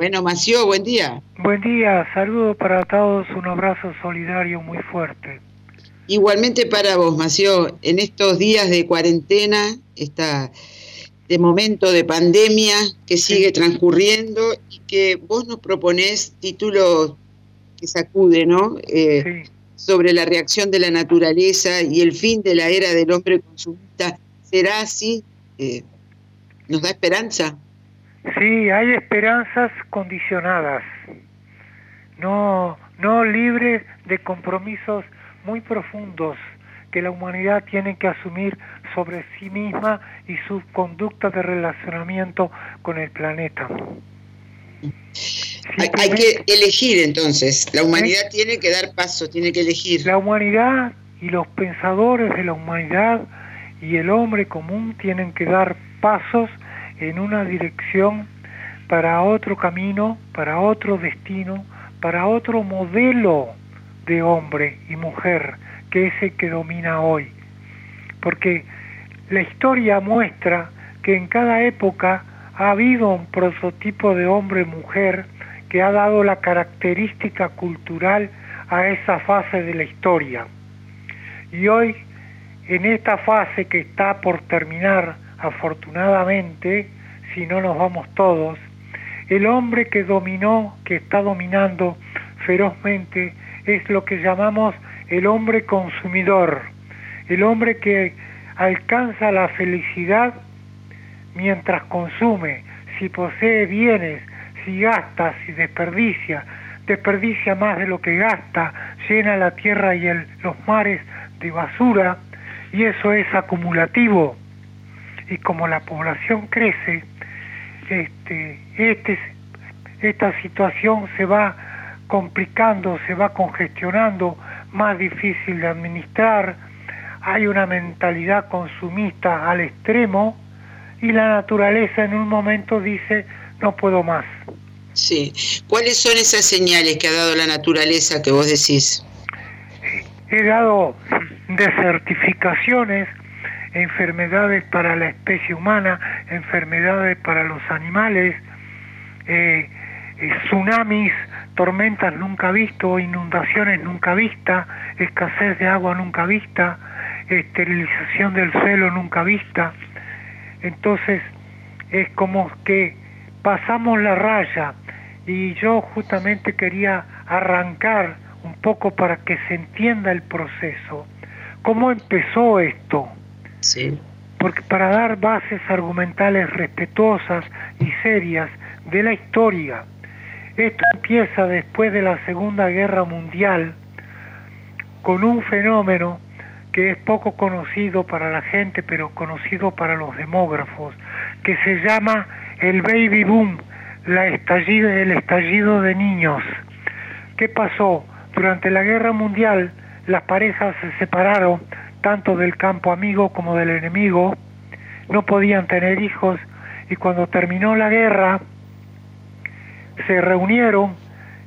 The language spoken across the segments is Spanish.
Bueno, Mació, buen día. Buen día, saludo para todos, un abrazo solidario muy fuerte. Igualmente para vos, Mació, en estos días de cuarentena, esta, de momento de pandemia que sigue transcurriendo y que vos nos proponés títulos que sacude, ¿no? Eh, sobre la reacción de la naturaleza y el fin de la era del hombre consumista. ¿Será así? Eh, ¿Nos da esperanza? Sí, hay esperanzas condicionadas, no, no libres de compromisos muy profundos que la humanidad tiene que asumir sobre sí misma y su conducta de relacionamiento con el planeta. Hay, que elegir entonces, la humanidad tiene que dar paso, tiene que elegir. La humanidad y los pensadores de la humanidad y el hombre común tienen que dar pasos en una dirección para otro camino, para otro destino, para otro modelo de hombre y mujer, que es el que domina hoy. Porque la historia muestra que en cada época ha habido un prototipo de hombre-mujer que ha dado la característica cultural a esa fase de la historia. Y hoy, en esta fase que está por terminar, afortunadamente, si no nos vamos todos, el hombre que dominó, que está dominando ferozmente, es lo que llamamos el hombre consumidor, el hombre que alcanza la felicidad mientras consume, si posee bienes, si gasta, si desperdicia, desperdicia más de lo que gasta, llena la tierra y los mares de basura, y eso es acumulativo. Y como la población crece, este, este, esta situación se va complicando, se va congestionando, más difícil de administrar, hay una mentalidad consumista al extremo y la naturaleza en un momento dice no puedo más. Sí, ¿cuáles son esas señales que ha dado la naturaleza que vos decís? He dado desertificaciones, enfermedades para la especie humana, enfermedades para los animales, eh, eh, tsunamis, tormentas nunca visto, inundaciones nunca vista, escasez de agua nunca vista, esterilización del suelo nunca vista. Entonces es como que pasamos la raya y yo justamente quería arrancar un poco para que se entienda el proceso. ¿Cómo empezó esto? Porque para dar bases argumentales respetuosas y serias de la historia, esto empieza después de la Segunda Guerra Mundial con un fenómeno que es poco conocido para la gente, pero conocido para los demógrafos, que se llama el baby boom, la estallido, el estallido de niños. ¿Qué pasó? Durante la guerra mundial las parejas se separaron tanto del campo amigo como del enemigo, no podían tener hijos y cuando terminó la guerra se reunieron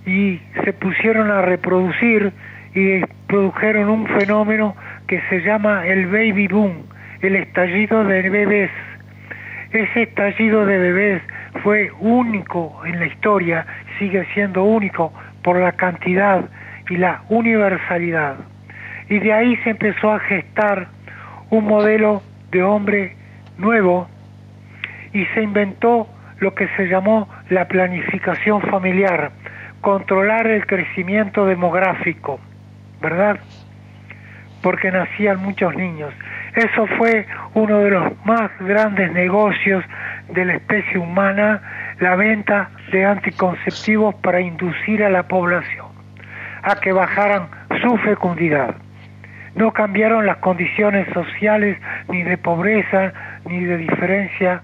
y se pusieron a reproducir y produjeron un fenómeno que se llama el baby boom, el estallido de bebés. Ese estallido de bebés fue único en la historia, sigue siendo único por la cantidad y la universalidad y de ahí se empezó a gestar un modelo de hombre nuevo y se inventó lo que se llamó la planificación familiar, controlar el crecimiento demográfico, ¿verdad? Porque nacían muchos niños. Eso fue uno de los más grandes negocios de la especie humana, la venta de anticonceptivos para inducir a la población a que bajaran su fecundidad. No cambiaron las condiciones sociales ni de pobreza ni de diferencia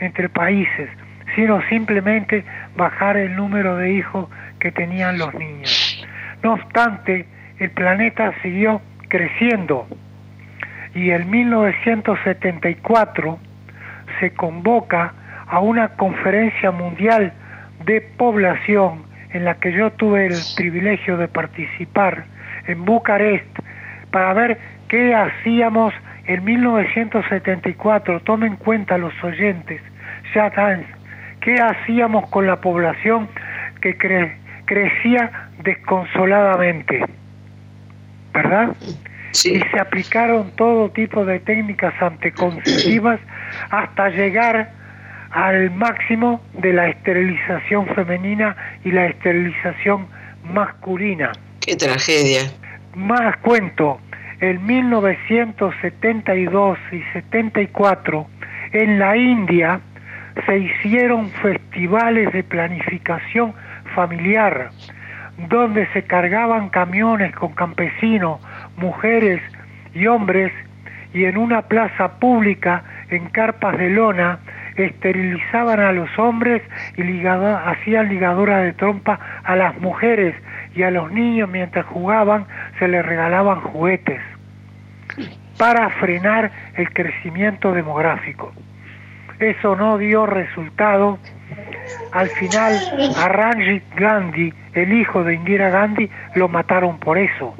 entre países, sino simplemente bajar el número de hijos que tenían los niños. No obstante, el planeta siguió creciendo y en 1974 se convoca a una conferencia mundial de población en la que yo tuve el privilegio de participar en Bucarest para ver qué hacíamos en 1974. Tomen en cuenta los oyentes, ya ¿Qué hacíamos con la población que crecía desconsoladamente? ¿Verdad? Y se aplicaron todo tipo de técnicas anticonceptivas hasta llegar al máximo de la esterilización femenina y la esterilización masculina. ¡Qué tragedia! Más cuento, en 1972 y 74 en la India se hicieron festivales de planificación familiar donde se cargaban camiones con campesinos, mujeres y hombres y en una plaza pública en carpas de lona esterilizaban a los hombres y hacían ligadura de trompa a las mujeres y a los niños mientras jugaban se les regalaban juguetes para frenar el crecimiento demográfico. Eso no dio resultado. Al final a Ranjit Gandhi, el hijo de Indira Gandhi, lo mataron por eso.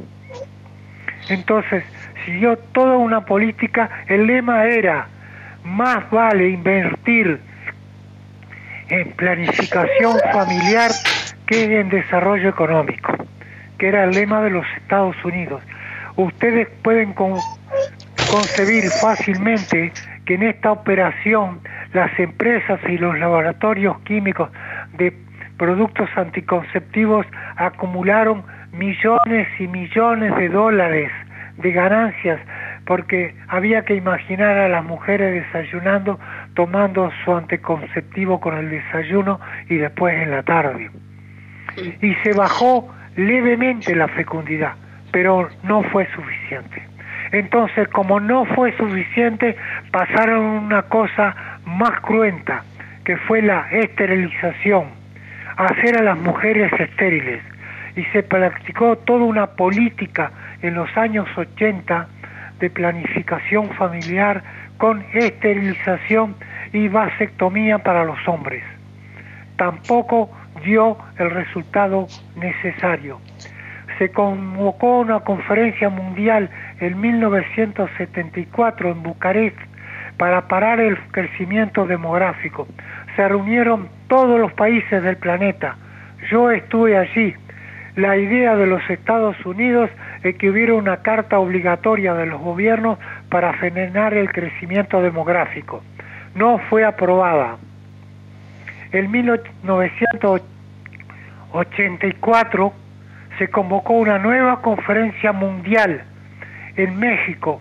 Entonces, siguió toda una política, el lema era, más vale invertir en planificación familiar que en desarrollo económico, que era el lema de los Estados Unidos. Ustedes pueden concebir fácilmente que en esta operación las empresas y los laboratorios químicos de productos anticonceptivos acumularon millones y millones de dólares de ganancias porque había que imaginar a las mujeres desayunando, tomando su anticonceptivo con el desayuno y después en la tarde. Y se bajó levemente la fecundidad, pero no fue suficiente. Entonces, como no fue suficiente, pasaron una cosa más cruenta, que fue la esterilización, hacer a las mujeres estériles. Y se practicó toda una política en los años 80 de planificación familiar con esterilización y vasectomía para los hombres. Tampoco dio el resultado necesario. Se convocó una conferencia mundial en 1974 en Bucarest para parar el crecimiento demográfico. Se reunieron todos los países del planeta. Yo estuve allí. La idea de los Estados Unidos es que hubiera una carta obligatoria de los gobiernos para frenar el crecimiento demográfico. No fue aprobada. En 1984 se convocó una nueva conferencia mundial en México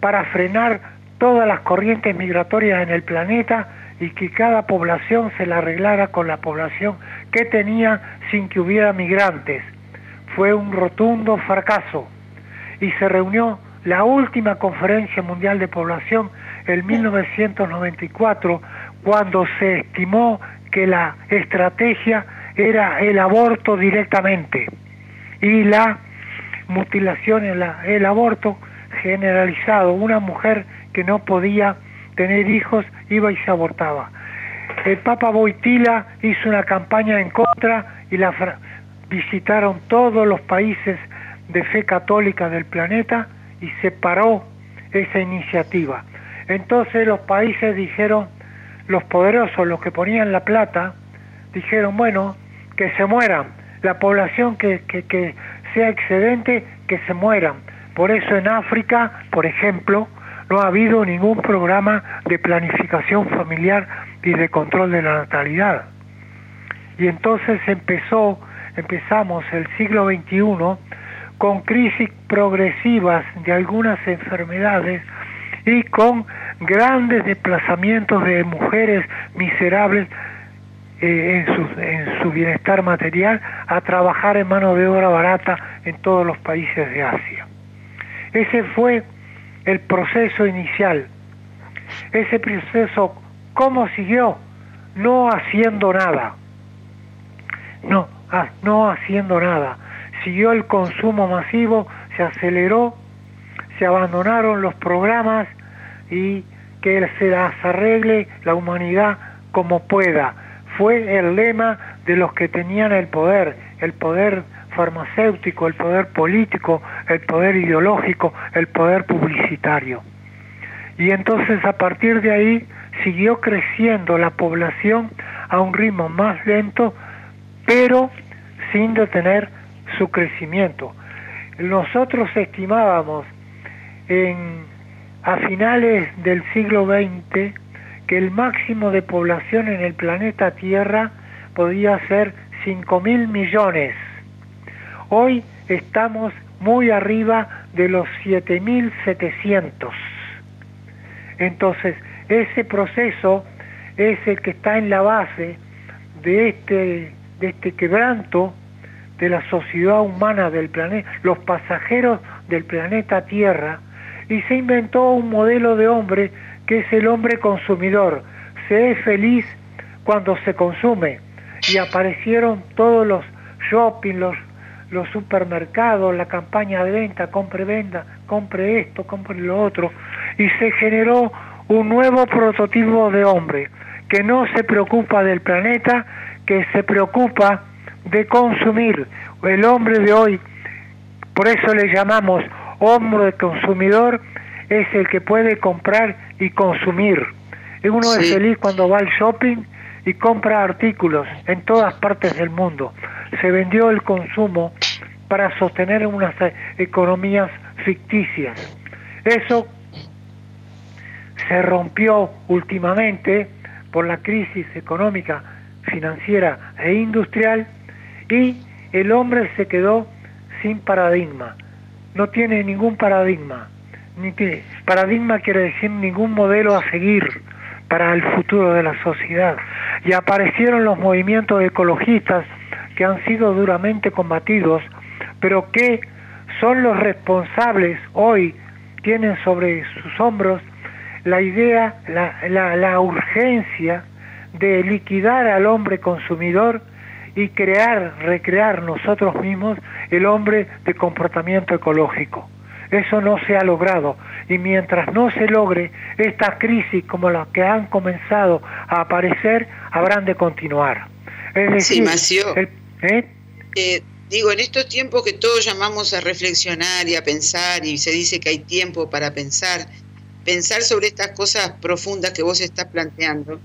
para frenar todas las corrientes migratorias en el planeta y que cada población se la arreglara con la población que tenía sin que hubiera migrantes. Fue un rotundo fracaso y se reunió la última conferencia mundial de población en 1994 cuando se estimó que la estrategia era el aborto directamente y la mutilación, el aborto generalizado. Una mujer que no podía tener hijos iba y se abortaba. El Papa Boitila hizo una campaña en contra y la visitaron todos los países de fe católica del planeta y se paró esa iniciativa. Entonces los países dijeron, los poderosos, los que ponían la plata, dijeron, bueno, que se mueran, la población que, que sea excedente, que se mueran. Por eso en África, por ejemplo, no ha habido ningún programa de planificación familiar y de control de la natalidad. Y entonces empezó, empezamos el siglo XXI con crisis progresivas de algunas enfermedades y con grandes desplazamientos de mujeres miserables eh, en, su, en su bienestar material a trabajar en mano de obra barata en todos los países de Asia. Ese fue el proceso inicial. Ese proceso, ¿cómo siguió? No haciendo nada. No, ah, no haciendo nada. Siguió el consumo masivo, se aceleró, se abandonaron los programas y que se las arregle la humanidad como pueda. Fue el lema de los que tenían el poder, el poder farmacéutico, el poder político, el poder ideológico, el poder publicitario. Y entonces a partir de ahí siguió creciendo la población a un ritmo más lento, pero sin detener su crecimiento. Nosotros estimábamos en, a finales del siglo XX que el máximo de población en el planeta Tierra podía ser 5 mil millones. Hoy estamos muy arriba de los 7.700. Entonces, ese proceso es el que está en la base de este, de este quebranto de la sociedad humana del planeta, los pasajeros del planeta Tierra, y se inventó un modelo de hombre que es el hombre consumidor. Se es feliz cuando se consume. Y aparecieron todos los shopping, los los supermercados, la campaña de venta, compre, venda, compre esto, compre lo otro, y se generó un nuevo prototipo de hombre que no se preocupa del planeta, que se preocupa de consumir. El hombre de hoy, por eso le llamamos hombre consumidor, es el que puede comprar y consumir. Uno es feliz cuando va al shopping y compra artículos en todas partes del mundo se vendió el consumo para sostener unas economías ficticias. Eso se rompió últimamente por la crisis económica, financiera e industrial y el hombre se quedó sin paradigma. No tiene ningún paradigma. Ni paradigma quiere decir ningún modelo a seguir para el futuro de la sociedad. Y aparecieron los movimientos ecologistas que han sido duramente combatidos, pero que son los responsables hoy, tienen sobre sus hombros la idea, la, la, urgencia de liquidar al hombre consumidor y crear, recrear nosotros mismos el hombre de comportamiento ecológico. Eso no se ha logrado y mientras no se logre, estas crisis como las que han comenzado a aparecer habrán de continuar. Es decir, ¿Eh? ¿Eh? digo, en estos tiempos que todos llamamos a reflexionar y a pensar, y se dice que hay tiempo para pensar, pensar sobre estas cosas profundas que vos estás planteando,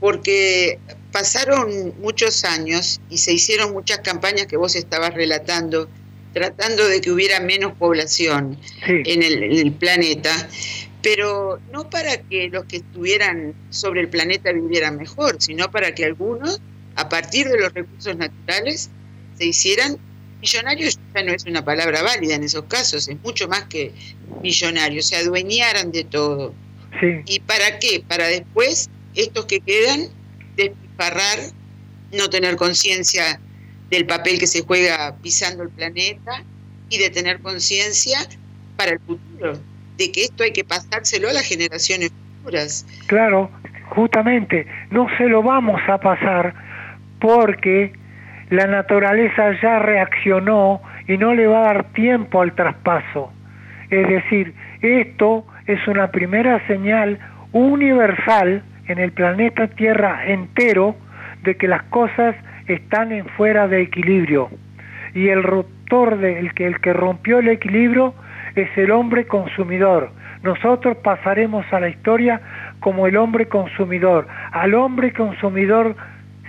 porque pasaron muchos años y se hicieron muchas campañas que vos estabas relatando, tratando de que hubiera menos población en, el, en el planeta, pero no para que los que estuvieran sobre el planeta vivieran mejor, sino para que algunos a partir de los recursos naturales se hicieran millonarios, ya no es una palabra válida en esos casos, es mucho más que millonarios, se adueñaran de todo. ¿Y para qué? Para después, estos que quedan, no tener conciencia del papel que se juega pisando el planeta y de tener conciencia para el futuro, de que esto hay que pasárselo a las generaciones futuras. Claro, justamente, no se lo vamos a pasar porque la naturaleza ya reaccionó y no le va a dar tiempo al traspaso. Es decir, esto es una primera señal universal en el planeta Tierra entero de que las cosas están en fuera de equilibrio. Y el rotor del que el que rompió el equilibrio es el hombre consumidor. Nosotros pasaremos a la historia como el hombre consumidor. Al hombre consumidor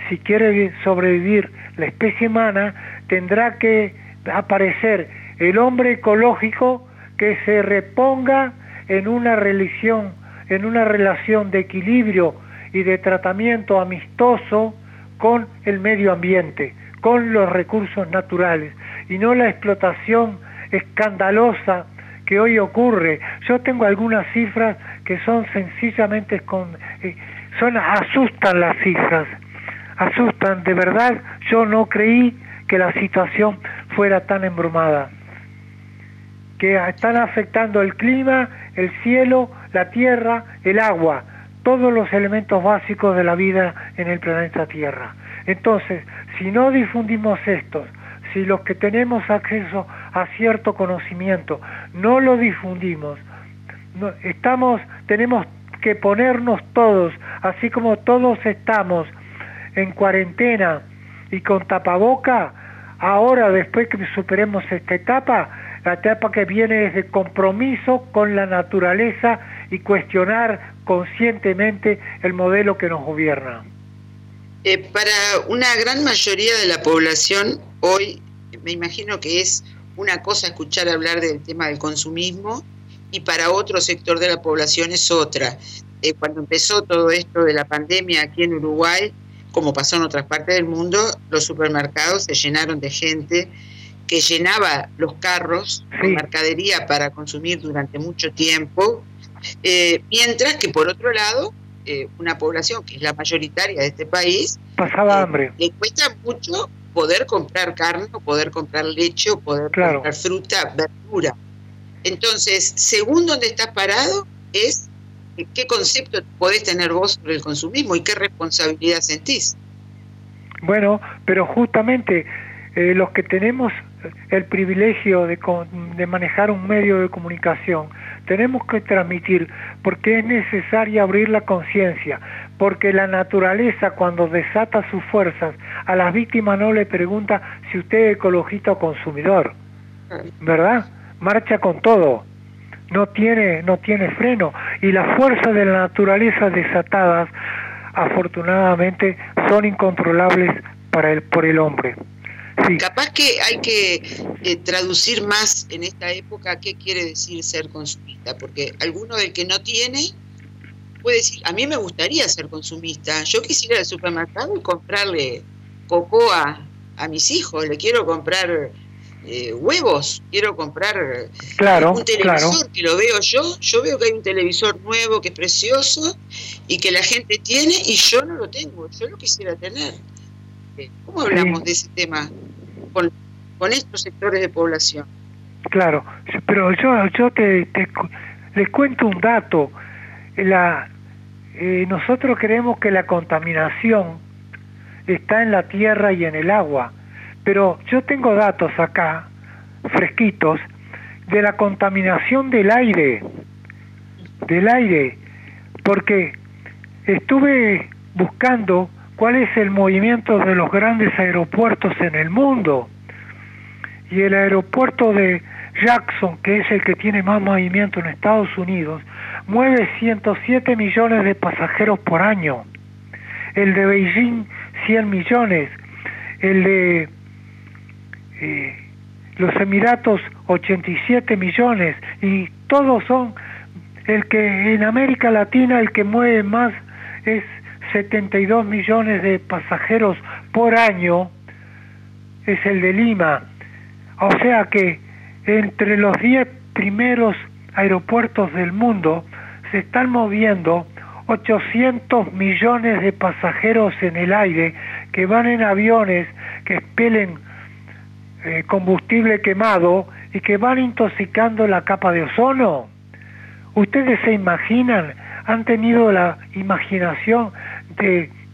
si quiere sobrevivir la especie humana, tendrá que aparecer el hombre ecológico que se reponga en una relación, en una relación de equilibrio y de tratamiento amistoso con el medio ambiente, con los recursos naturales, y no la explotación escandalosa que hoy ocurre. Yo tengo algunas cifras que son sencillamente eh, son asustan las cifras asustan. De verdad, yo no creí que la situación fuera tan embrumada. Que están afectando el clima, el cielo, la tierra, el agua, todos los elementos básicos de la vida en el planeta Tierra. Entonces, si no difundimos estos, si los que tenemos acceso a cierto conocimiento no lo difundimos, estamos, tenemos que ponernos todos, así como todos estamos en cuarentena y con tapaboca, ahora después que superemos esta etapa, la etapa que viene es de compromiso con la naturaleza y cuestionar conscientemente el modelo que nos gobierna. Eh, para una gran mayoría de la población, hoy me imagino que es una cosa escuchar hablar del tema del consumismo y para otro sector de la población es otra. Eh, cuando empezó todo esto de la pandemia aquí en Uruguay, como pasó en otras partes del mundo, los supermercados se llenaron de gente que llenaba los carros con mercadería para consumir durante mucho tiempo, eh, mientras que por otro lado, eh, una población que es la mayoritaria de este país, pasaba hambre. Le cuesta mucho poder comprar carne o poder comprar leche o poder comprar fruta, verdura. Entonces, según donde estás parado, es qué concepto podés tener vos sobre el consumismo y qué responsabilidad sentís. Bueno, pero justamente eh, los que tenemos el privilegio de, de manejar un medio de comunicación, tenemos que transmitir porque es necesario abrir la conciencia, porque la naturaleza cuando desata sus fuerzas, a las víctimas no le pregunta si usted es ecologista o consumidor, ¿verdad? Marcha con todo, no tiene, no tiene freno y las fuerzas de la naturaleza desatadas afortunadamente son incontrolables para el, por el hombre. Capaz que hay que eh, traducir más en esta época qué quiere decir ser consumista, porque alguno del que no tiene puede decir, a mí me gustaría ser consumista, yo quisiera ir al supermercado y comprarle cocoa a mis hijos, le quiero comprar eh, huevos, quiero comprar un televisor que lo veo yo, yo veo que hay un televisor nuevo que es precioso y que la gente tiene y yo no lo tengo, yo lo quisiera tener. Eh, ¿Cómo hablamos de ese tema con, estos sectores de población? Claro, pero yo, yo te, les cuento un dato. La, eh, nosotros creemos que la contaminación está en la tierra y en el agua, pero yo tengo datos acá, fresquitos, de la contaminación del aire, del aire, porque estuve buscando cuál es el movimiento de los grandes aeropuertos en el mundo. Y el aeropuerto de Jackson, que es el que tiene más movimiento en Estados Unidos, mueve 107 millones de pasajeros por año. El de Beijing, 100 millones. El de eh, los Emiratos, 87 millones. Y todos son, el que en América Latina el que mueve más es 72 millones de pasajeros por año, es el de Lima. O sea que entre los 10 primeros aeropuertos del mundo se están moviendo 800 millones de pasajeros en el aire que van en aviones que expelen eh, combustible quemado y que van intoxicando la capa de ozono. ¿Ustedes se imaginan, han tenido la imaginación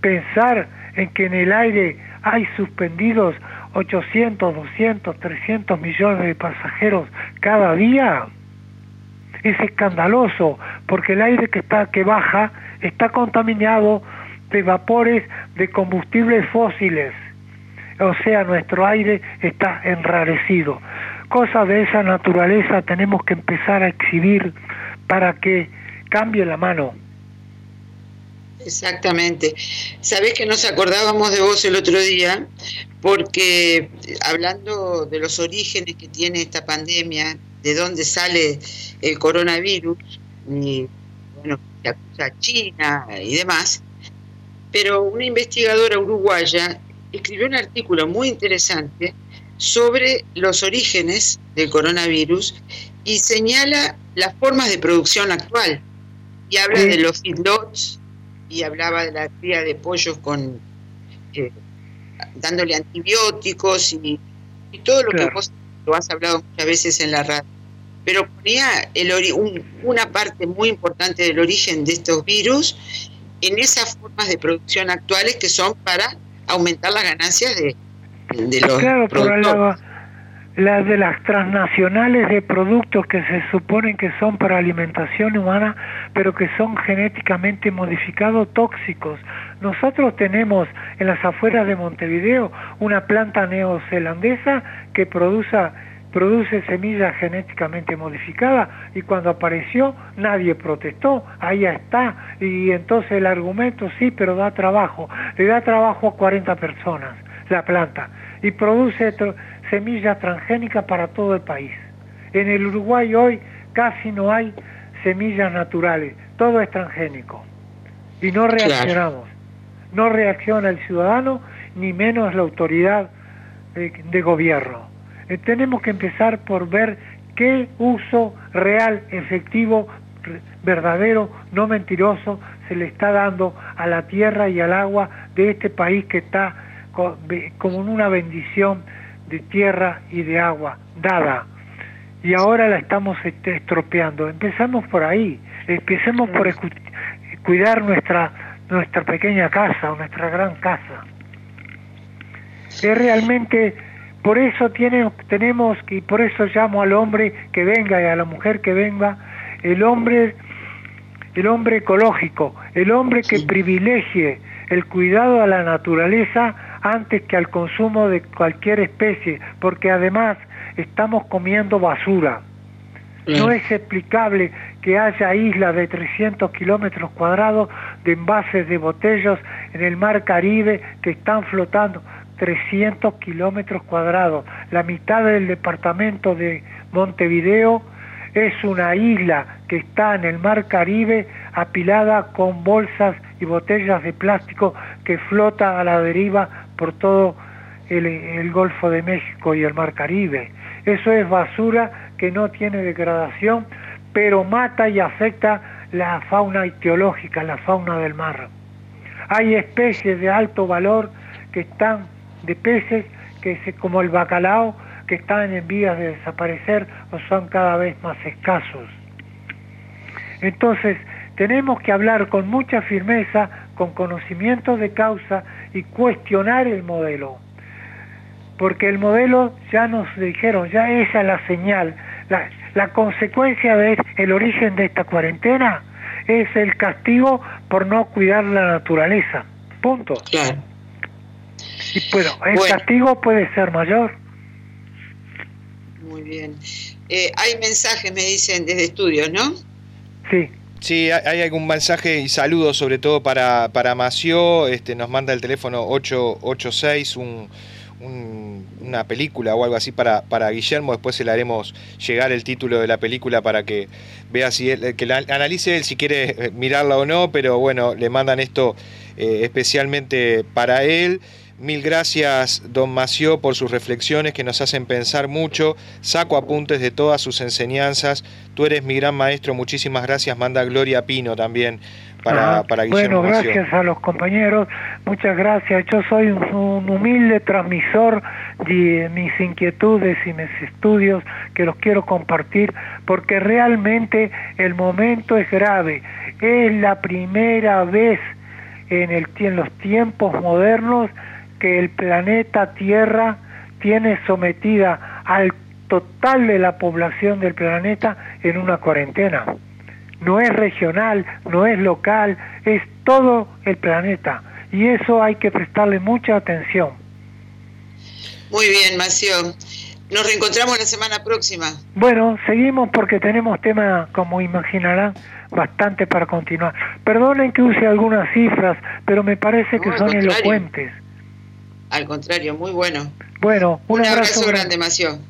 pensar en que en el aire hay suspendidos 800, 200, 300 millones de pasajeros cada día? es escandaloso porque el aire que está que baja está contaminado de vapores de combustibles fósiles. O sea, nuestro aire está enrarecido. Cosas de esa naturaleza tenemos que empezar a exhibir para que cambie la mano. Exactamente. Sabés que nos acordábamos de vos el otro día porque hablando de los orígenes que tiene esta pandemia, de dónde sale el coronavirus, y bueno, se acusa a China y demás, pero una investigadora uruguaya escribió un artículo muy interesante sobre los orígenes del coronavirus y señala las formas de producción actual. Y habla de los feedlots y hablaba de la cría de pollos con eh, dándole antibióticos y, todo lo que vos lo has hablado muchas veces en la radio pero ponía el una parte muy importante del origen de estos virus en esas formas de producción actuales que son para aumentar las ganancias de, de los claro, productores. Las de las transnacionales de productos que se suponen que son para alimentación humana, pero que son genéticamente modificados tóxicos. Nosotros tenemos en las afueras de Montevideo una planta neozelandesa que produce produce semillas genéticamente modificadas y cuando apareció nadie protestó, ahí está, y entonces el argumento sí, pero da trabajo, le da trabajo a 40 personas la planta. Y produce semillas transgénicas para todo el país. En el Uruguay hoy casi no hay semillas naturales, todo es transgénico y no reaccionamos, no reacciona el ciudadano ni menos la autoridad de gobierno. Eh, tenemos que empezar por ver qué uso real, efectivo, verdadero, no mentiroso, se le está dando a la tierra y al agua de este país que está como en una bendición de tierra y de agua dada. Y ahora la estamos este, estropeando. Empezamos por ahí, empecemos por cuidar nuestra, nuestra pequeña casa o nuestra gran casa. Es realmente por eso tiene, tenemos, y por eso llamo al hombre que venga y a la mujer que venga, el hombre, el hombre ecológico, el hombre que privilegie el cuidado a la naturaleza antes que al consumo de cualquier especie, porque además estamos comiendo basura. No es explicable que haya islas de 300 kilómetros cuadrados de envases de botellas en el mar Caribe que están flotando. 300 kilómetros cuadrados. La mitad del departamento de Montevideo es una isla que está en el mar Caribe apilada con bolsas y botellas de plástico que flota a la deriva por todo el, Golfo de México y el mar Caribe. Eso es basura que no tiene degradación, pero mata y afecta la fauna etiológica, la fauna del mar. Hay especies de alto valor que están de peces que se, como el bacalao que están en vías de desaparecer o son cada vez más escasos. Entonces, tenemos que hablar con mucha firmeza, con conocimiento de causa y cuestionar el modelo. Porque el modelo ya nos dijeron, ya esa es la señal, la, la consecuencia de el origen de esta cuarentena es el castigo por no cuidar la naturaleza. Punto. Claro. Y bueno, el castigo puede ser mayor. Muy bien. Eh, hay mensajes, me dicen, desde estudios, ¿no? Sí. Sí, hay algún mensaje y saludo sobre todo para, para Mació, este, nos manda el teléfono 886, un, una película o algo así para, para Guillermo, después se le haremos llegar el título de la película para que vea si él, que la analice él si quiere eh, mirarla o no, pero bueno, le mandan esto eh, especialmente para él. Mil gracias, don Mació, por sus reflexiones que nos hacen pensar mucho. Saco apuntes de todas sus enseñanzas. Tú eres mi gran maestro. Muchísimas gracias. Manda Gloria Pino también para, ah, para Guillermo Bueno, gracias a los compañeros. Muchas gracias. Yo soy un, humilde transmisor de mis inquietudes y mis estudios que los quiero compartir porque realmente el momento es grave. Es la primera vez en, el, en los tiempos modernos que el planeta Tierra tiene sometida al total de la población del planeta en una cuarentena. No es regional, no es local, es todo el planeta. Y eso hay que prestarle mucha atención. Muy bien, Macio. Nos reencontramos la semana próxima. Bueno, seguimos porque tenemos tema, como imaginarán, bastante para continuar. Perdonen que use algunas cifras, pero me parece que son elocuentes. Al contrario, muy bueno. Bueno, un, abrazo, grande, Macio.